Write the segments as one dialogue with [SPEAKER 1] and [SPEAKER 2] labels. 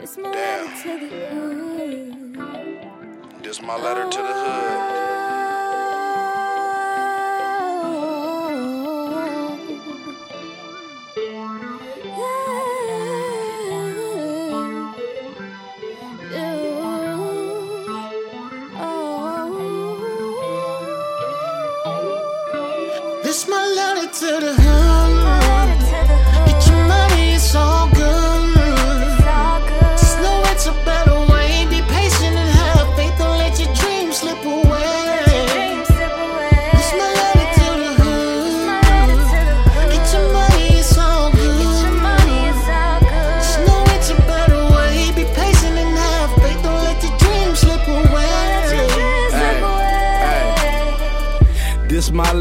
[SPEAKER 1] This my letter to the hood.
[SPEAKER 2] This my letter to the hood.
[SPEAKER 3] This my letter to the hood.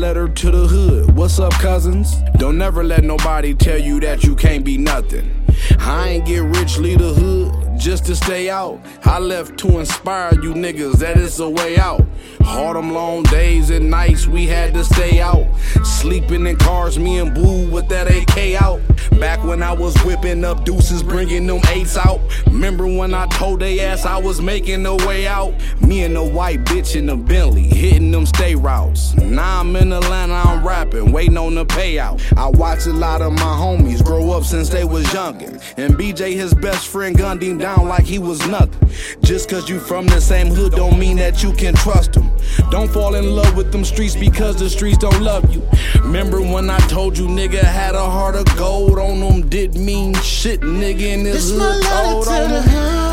[SPEAKER 3] Letter to the hood.
[SPEAKER 2] What's up, cousins? Don't never let nobody tell you that you can't be nothing. I ain't get rich, leave the hood just to stay out. I left to inspire you niggas that it's a way out. Them long days and nights we had to stay out. Sleeping in cars, me and Boo with that AK out. Back when I was whipping up deuces, bringing them eights out. Remember when I told they ass I was making the way out? Me and the white bitch in the Bentley, hitting them stay routes. Now I'm in Atlanta, I'm rapping, waiting on the payout. I watch a lot of my homies grow up since they was youngin'. And BJ, his best friend, gunned him down like he was nothing. Just cause you from the same hood don't mean that you can trust him. Don't fall in love with them streets because the streets don't love you. Remember when I told you nigga had a heart of gold on them? Didn't mean shit, nigga in this
[SPEAKER 3] This my
[SPEAKER 2] hood
[SPEAKER 3] letter to
[SPEAKER 2] on
[SPEAKER 3] the
[SPEAKER 2] them.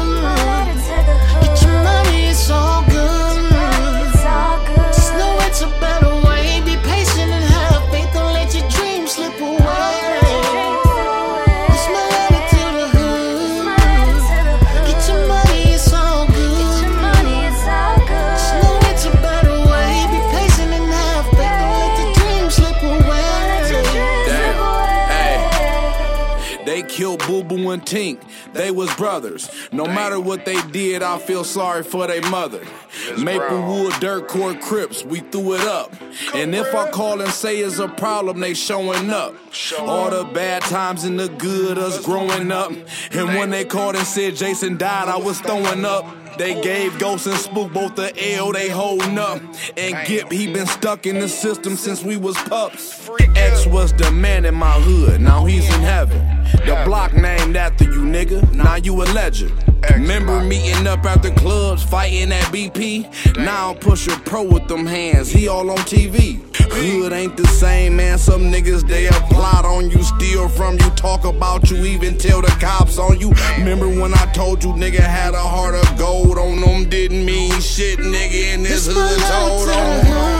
[SPEAKER 2] They killed Boo Boo and Tink. They was brothers. No matter what they did, I feel sorry for their mother. Maplewood Dirt Court Crips, we threw it up. And if I call and say it's a problem, they showing up. All the bad times and the good, us growing up. And when they called and said Jason died, I was throwing up. They gave Ghost and Spook both the L, they holding up. And Gip, he been stuck in the system since we was pups. X was the man in my hood, now he's in heaven. The block named after you, nigga, now you a legend. Remember meeting up at the clubs, fighting at BP? Now I'm pushing pro with them hands, he all on TV. Hood ain't the same, man. Some niggas they a plot on you, steal from you, talk about you, even tell the cops on you. Remember when I told you nigga had a heart of gold on them? Didn't mean shit, nigga, in this hood
[SPEAKER 3] to
[SPEAKER 2] on.